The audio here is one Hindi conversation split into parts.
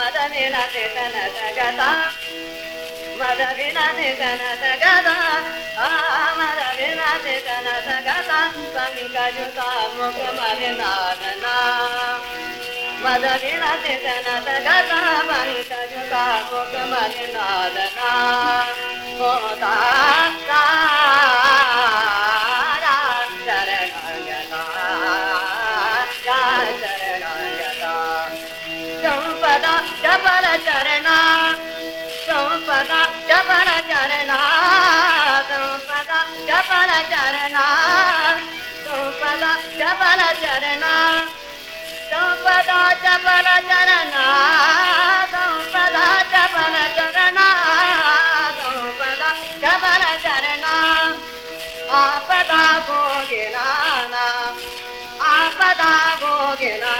మదవిన చేతన జగత మదవిన చేతన జగత మదవిన చేతన జగత సంకయుత ముఖ మరినాదన మదవిన చేతన జగత సంకయుత ముఖ మరినాదన जबल चरणा संपदा जबल चरणा संपदा जबल चरणा संपदा जबल चरणा संपदा जबल चरणा संपदा जबल चरणा संपदा जबल चरणा। आपदा भोगिनाना आपदा भोगिनाना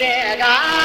said